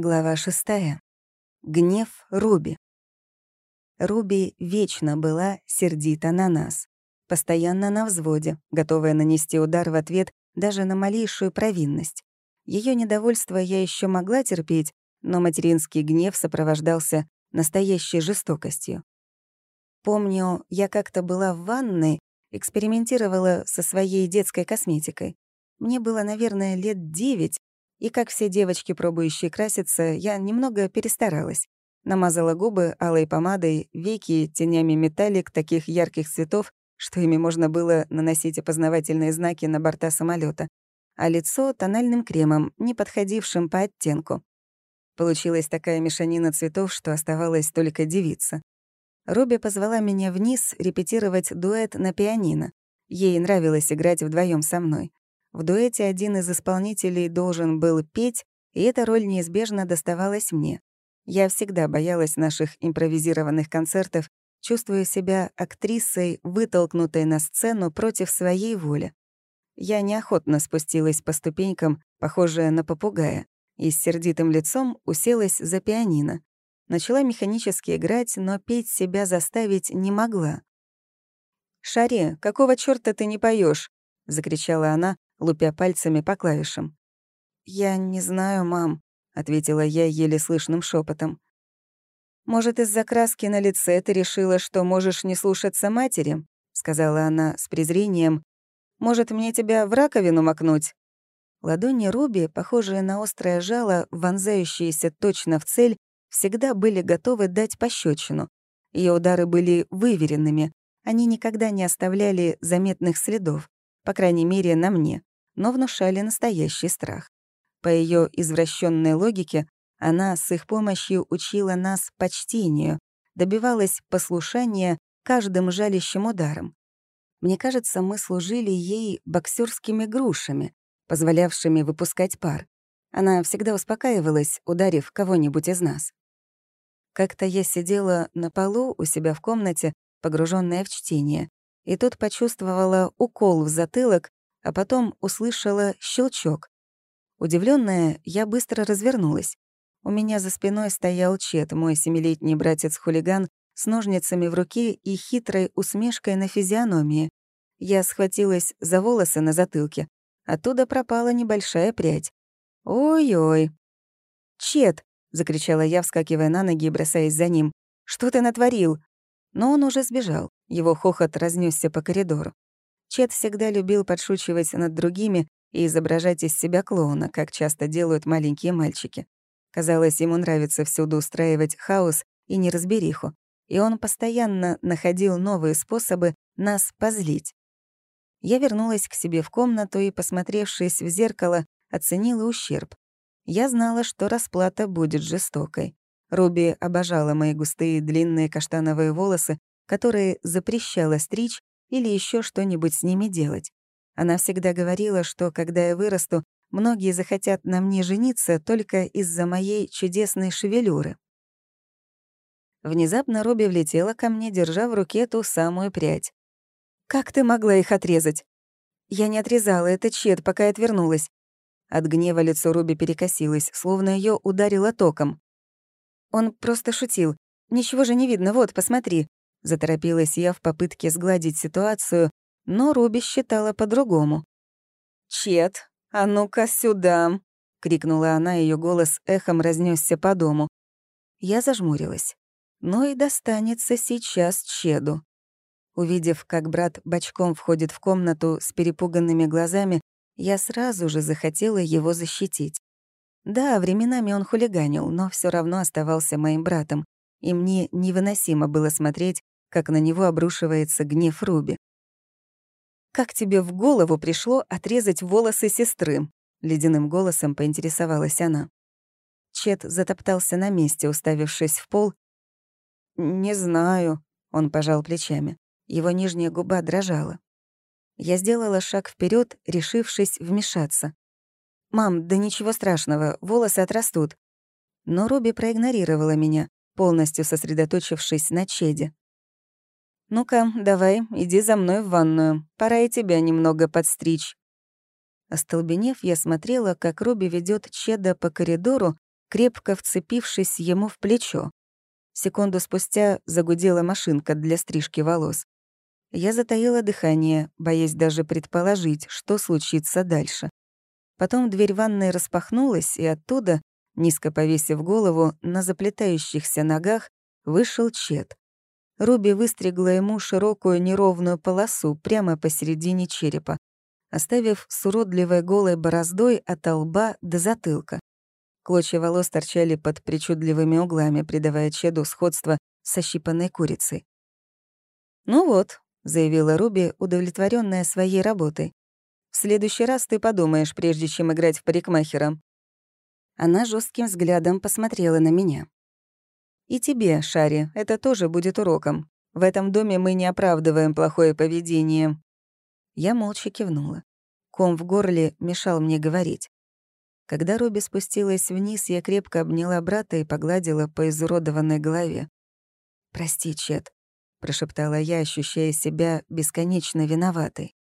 Глава шестая. Гнев Руби. Руби вечно была сердита на нас. Постоянно на взводе, готовая нанести удар в ответ даже на малейшую провинность. Ее недовольство я еще могла терпеть, но материнский гнев сопровождался настоящей жестокостью. Помню, я как-то была в ванной, экспериментировала со своей детской косметикой. Мне было, наверное, лет девять, и, как все девочки, пробующие краситься, я немного перестаралась. Намазала губы алой помадой, веки тенями металлик таких ярких цветов, что ими можно было наносить опознавательные знаки на борта самолета, а лицо — тональным кремом, не подходившим по оттенку. Получилась такая мешанина цветов, что оставалось только девица. Робби позвала меня вниз репетировать дуэт на пианино. Ей нравилось играть вдвоем со мной. В дуэте один из исполнителей должен был петь, и эта роль неизбежно доставалась мне. Я всегда боялась наших импровизированных концертов, чувствуя себя актрисой, вытолкнутой на сцену против своей воли. Я неохотно спустилась по ступенькам, похожая на попугая, и с сердитым лицом уселась за пианино. Начала механически играть, но петь себя заставить не могла. «Шаре, какого чёрта ты не поешь? закричала она, лупя пальцами по клавишам. «Я не знаю, мам», — ответила я еле слышным шепотом. «Может, из-за краски на лице ты решила, что можешь не слушаться матери?» — сказала она с презрением. «Может, мне тебя в раковину макнуть?» Ладони Руби, похожие на острое жало, вонзающиеся точно в цель, всегда были готовы дать пощечину. Ее удары были выверенными, они никогда не оставляли заметных следов, по крайней мере, на мне но внушали настоящий страх. По ее извращенной логике, она с их помощью учила нас почтению, добивалась послушания каждым жалящим ударом. Мне кажется, мы служили ей боксерскими грушами, позволявшими выпускать пар. Она всегда успокаивалась, ударив кого-нибудь из нас. Как-то я сидела на полу у себя в комнате, погруженная в чтение, и тут почувствовала укол в затылок а потом услышала щелчок. Удивленная, я быстро развернулась. У меня за спиной стоял Чет, мой семилетний братец-хулиган, с ножницами в руке и хитрой усмешкой на физиономии. Я схватилась за волосы на затылке. Оттуда пропала небольшая прядь. «Ой-ой!» «Чет!» — закричала я, вскакивая на ноги и бросаясь за ним. «Что ты натворил?» Но он уже сбежал. Его хохот разнесся по коридору. Чет всегда любил подшучивать над другими и изображать из себя клоуна, как часто делают маленькие мальчики. Казалось, ему нравится всюду устраивать хаос и неразбериху, и он постоянно находил новые способы нас позлить. Я вернулась к себе в комнату и, посмотревшись в зеркало, оценила ущерб. Я знала, что расплата будет жестокой. Руби обожала мои густые длинные каштановые волосы, которые запрещала стричь или еще что-нибудь с ними делать. Она всегда говорила, что когда я вырасту, многие захотят на мне жениться только из-за моей чудесной шевелюры. Внезапно Робби влетела ко мне, держа в руке ту самую прядь. «Как ты могла их отрезать?» «Я не отрезала, это Чет, пока я отвернулась». От гнева лицо Руби перекосилось, словно ее ударило током. Он просто шутил. «Ничего же не видно, вот, посмотри». Заторопилась я в попытке сгладить ситуацию, но Руби считала по-другому. «Чет, а ну-ка сюда!» — крикнула она, ее голос эхом разнесся по дому. Я зажмурилась. «Ну и достанется сейчас Чеду». Увидев, как брат бочком входит в комнату с перепуганными глазами, я сразу же захотела его защитить. Да, временами он хулиганил, но все равно оставался моим братом, и мне невыносимо было смотреть, как на него обрушивается гнев Руби. «Как тебе в голову пришло отрезать волосы сестры?» — ледяным голосом поинтересовалась она. Чет затоптался на месте, уставившись в пол. «Не знаю», — он пожал плечами. Его нижняя губа дрожала. Я сделала шаг вперед, решившись вмешаться. «Мам, да ничего страшного, волосы отрастут». Но Руби проигнорировала меня, полностью сосредоточившись на Чеде. «Ну-ка, давай, иди за мной в ванную. Пора и тебя немного подстричь». Остолбенев, я смотрела, как Руби ведет Чеда по коридору, крепко вцепившись ему в плечо. Секунду спустя загудела машинка для стрижки волос. Я затаила дыхание, боясь даже предположить, что случится дальше. Потом дверь ванной распахнулась, и оттуда, низко повесив голову, на заплетающихся ногах вышел Чет. Руби выстригла ему широкую неровную полосу прямо посередине черепа, оставив с уродливой голой бороздой от лба до затылка. Клочья волос торчали под причудливыми углами, придавая Чеду сходство с ощипанной курицей. «Ну вот», — заявила Руби, удовлетворенная своей работой. «В следующий раз ты подумаешь, прежде чем играть в парикмахера». Она жестким взглядом посмотрела на меня. «И тебе, Шари, это тоже будет уроком. В этом доме мы не оправдываем плохое поведение». Я молча кивнула. Ком в горле мешал мне говорить. Когда Робби спустилась вниз, я крепко обняла брата и погладила по изуродованной голове. «Прости, Чет», — прошептала я, ощущая себя бесконечно виноватой.